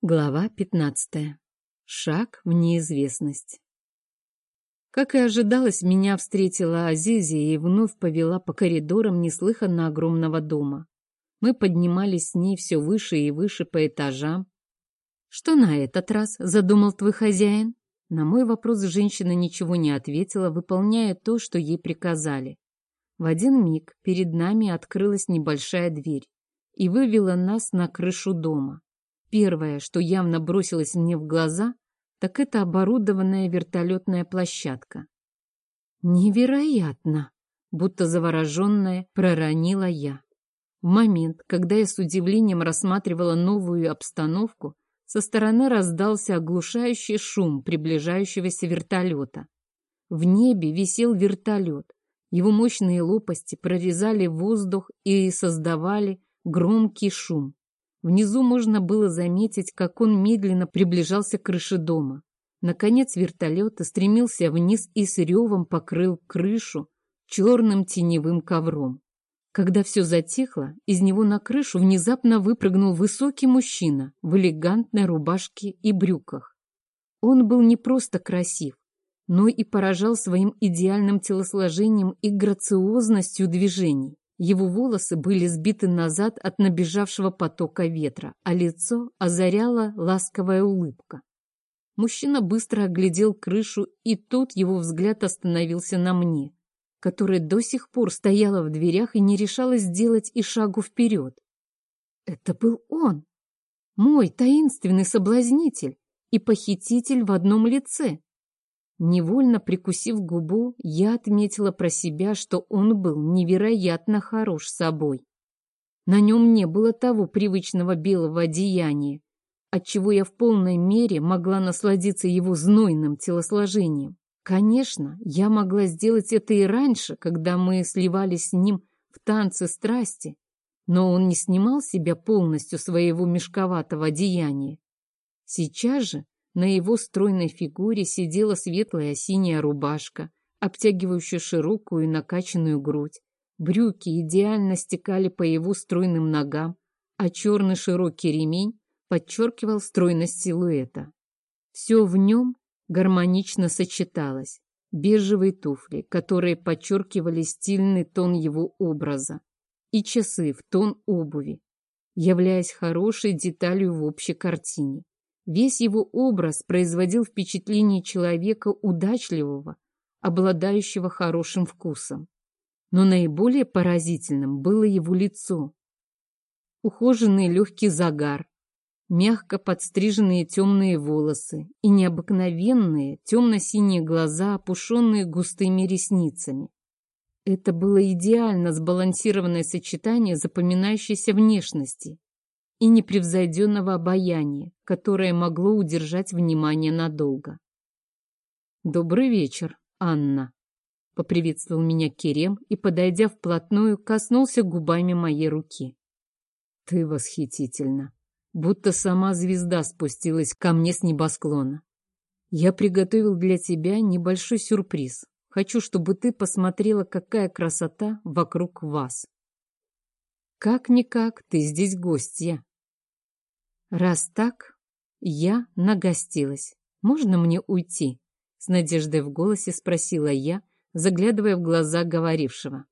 Глава 15. Шаг в неизвестность. Как и ожидалось, меня встретила Азизия и вновь повела по коридорам неслыханно огромного дома. Мы поднимались с ней все выше и выше по этажам. «Что на этот раз?» — задумал твой хозяин. На мой вопрос женщина ничего не ответила, выполняя то, что ей приказали. В один миг перед нами открылась небольшая дверь и вывела нас на крышу дома. Первое, что явно бросилось мне в глаза, так это оборудованная вертолетная площадка. Невероятно! Будто завороженная проронила я. В момент, когда я с удивлением рассматривала новую обстановку, со стороны раздался оглушающий шум приближающегося вертолета. В небе висел вертолет. Его мощные лопасти прорезали воздух и создавали громкий шум. Внизу можно было заметить, как он медленно приближался к крыше дома. Наконец вертолет стремился вниз и с ревом покрыл крышу черным теневым ковром. Когда все затихло, из него на крышу внезапно выпрыгнул высокий мужчина в элегантной рубашке и брюках. Он был не просто красив, но и поражал своим идеальным телосложением и грациозностью движений. Его волосы были сбиты назад от набежавшего потока ветра, а лицо озаряла ласковая улыбка. Мужчина быстро оглядел крышу, и тут его взгляд остановился на мне, которая до сих пор стояла в дверях и не решалась сделать и шагу вперед. Это был он, мой таинственный соблазнитель и похититель в одном лице. Невольно прикусив губу, я отметила про себя, что он был невероятно хорош собой. На нем не было того привычного белого одеяния, отчего я в полной мере могла насладиться его знойным телосложением. Конечно, я могла сделать это и раньше, когда мы сливались с ним в танце страсти, но он не снимал себя полностью своего мешковатого одеяния. Сейчас же на его стройной фигуре сидела светлая синяя рубашка, обтягивающая широкую и накачанную грудь. Брюки идеально стекали по его стройным ногам, а черный широкий ремень подчеркивал стройность силуэта. Все в нем гармонично сочеталось. Бежевые туфли, которые подчеркивали стильный тон его образа, и часы в тон обуви, являясь хорошей деталью в общей картине. Весь его образ производил впечатление человека удачливого, обладающего хорошим вкусом. Но наиболее поразительным было его лицо. Ухоженный легкий загар, мягко подстриженные темные волосы и необыкновенные темно-синие глаза, опушенные густыми ресницами. Это было идеально сбалансированное сочетание запоминающейся внешности и непревзойденного обаяния, которое могло удержать внимание надолго. «Добрый вечер, Анна», — поприветствовал меня Керем и, подойдя вплотную, коснулся губами моей руки. «Ты восхитительна, будто сама звезда спустилась ко мне с небосклона. Я приготовил для тебя небольшой сюрприз. Хочу, чтобы ты посмотрела, какая красота вокруг вас. Как-никак, ты здесь гостья. Раз так, я нагостилась. Можно мне уйти? С надеждой в голосе спросила я, заглядывая в глаза говорившего.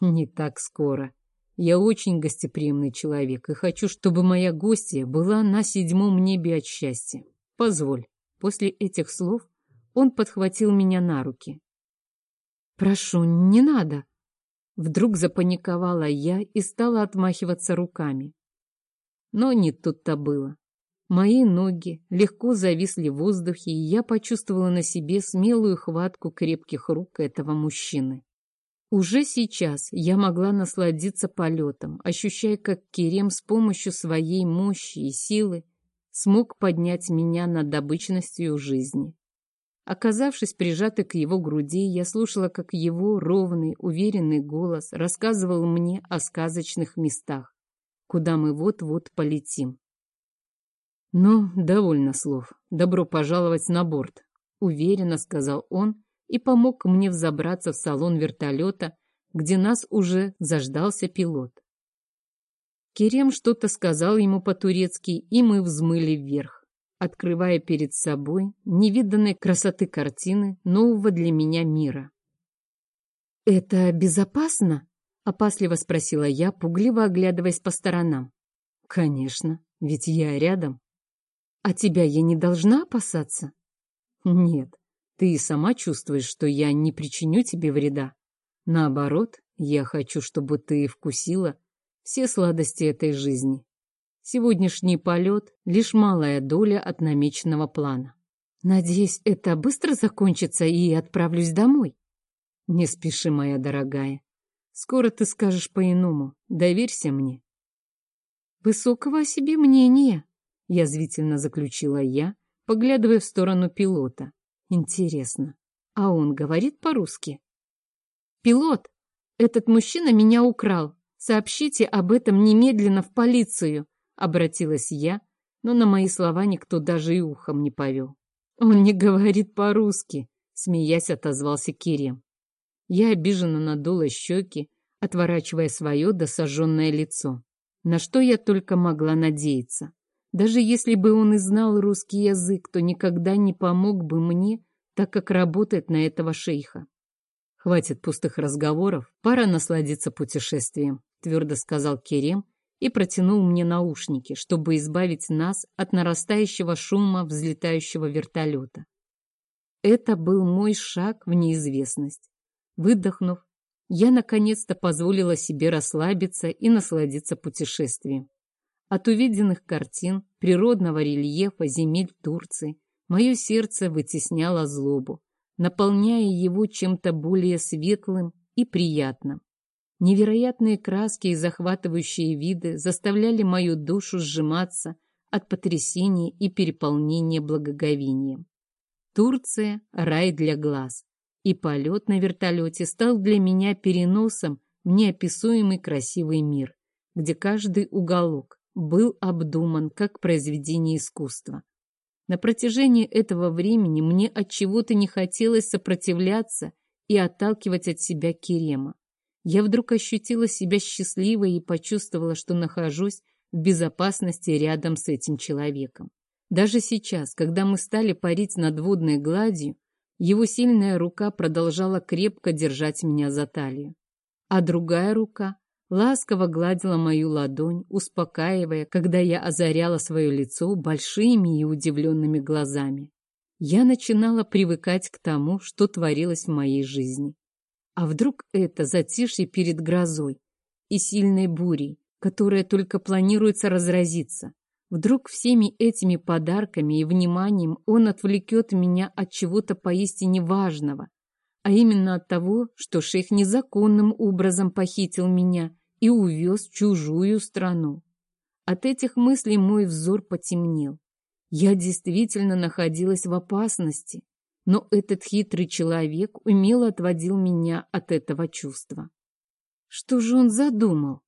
Не так скоро. Я очень гостеприимный человек и хочу, чтобы моя гостья была на седьмом небе от счастья. Позволь. После этих слов он подхватил меня на руки. «Прошу, не надо!» Вдруг запаниковала я и стала отмахиваться руками. Но не тут-то было. Мои ноги легко зависли в воздухе, и я почувствовала на себе смелую хватку крепких рук этого мужчины. Уже сейчас я могла насладиться полетом, ощущая, как Керем с помощью своей мощи и силы смог поднять меня над обычностью жизни. Оказавшись прижатой к его груди, я слушала, как его ровный, уверенный голос рассказывал мне о сказочных местах, куда мы вот-вот полетим. «Ну, довольно слов. Добро пожаловать на борт», — уверенно сказал он и помог мне взобраться в салон вертолета, где нас уже заждался пилот. Керем что-то сказал ему по-турецки, и мы взмыли вверх, открывая перед собой невиданной красоты картины нового для меня мира. «Это безопасно?» — опасливо спросила я, пугливо оглядываясь по сторонам. «Конечно, ведь я рядом». «А тебя я не должна опасаться?» «Нет, ты и сама чувствуешь, что я не причиню тебе вреда. Наоборот, я хочу, чтобы ты вкусила все сладости этой жизни. Сегодняшний полет — лишь малая доля от намеченного плана. Надеюсь, это быстро закончится и отправлюсь домой. Не спеши, моя дорогая. Скоро ты скажешь по-иному. Доверься мне. Высокого о себе мнения, язвительно заключила я, поглядывая в сторону пилота. Интересно, а он говорит по-русски? Пилот, этот мужчина меня украл. Сообщите об этом немедленно в полицию, обратилась я, но на мои слова никто даже и ухом не повел. Он не говорит по-русски, смеясь отозвался Кирем. Я обиженно надула щеки, отворачивая свое досаженное лицо. На что я только могла надеяться. Даже если бы он и знал русский язык, то никогда не помог бы мне, так как работает на этого шейха. «Хватит пустых разговоров, пора насладиться путешествием», твердо сказал Керем и протянул мне наушники, чтобы избавить нас от нарастающего шума взлетающего вертолета. Это был мой шаг в неизвестность. Выдохнув, я наконец-то позволила себе расслабиться и насладиться путешествием. От увиденных картин, природного рельефа земель Турции, мое сердце вытесняло злобу, наполняя его чем-то более светлым и приятным. Невероятные краски и захватывающие виды заставляли мою душу сжиматься от потрясения и переполнения благоговением. Турция — рай для глаз и полет на вертолете стал для меня переносом в неописуемый красивый мир, где каждый уголок был обдуман как произведение искусства. На протяжении этого времени мне от чего-то не хотелось сопротивляться и отталкивать от себя Керема. Я вдруг ощутила себя счастливой и почувствовала, что нахожусь в безопасности рядом с этим человеком. Даже сейчас, когда мы стали парить над водной гладью, его сильная рука продолжала крепко держать меня за талию, а другая рука ласково гладила мою ладонь, успокаивая, когда я озаряла свое лицо большими и удивленными глазами. Я начинала привыкать к тому, что творилось в моей жизни. А вдруг это затишье перед грозой и сильной бурей, которая только планируется разразиться? Вдруг всеми этими подарками и вниманием он отвлекет меня от чего-то поистине важного, а именно от того, что шейх незаконным образом похитил меня и увез в чужую страну. От этих мыслей мой взор потемнел. Я действительно находилась в опасности, но этот хитрый человек умело отводил меня от этого чувства. Что же он задумал?